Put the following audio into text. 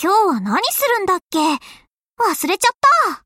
今日は何するんだっけ？忘れちゃった。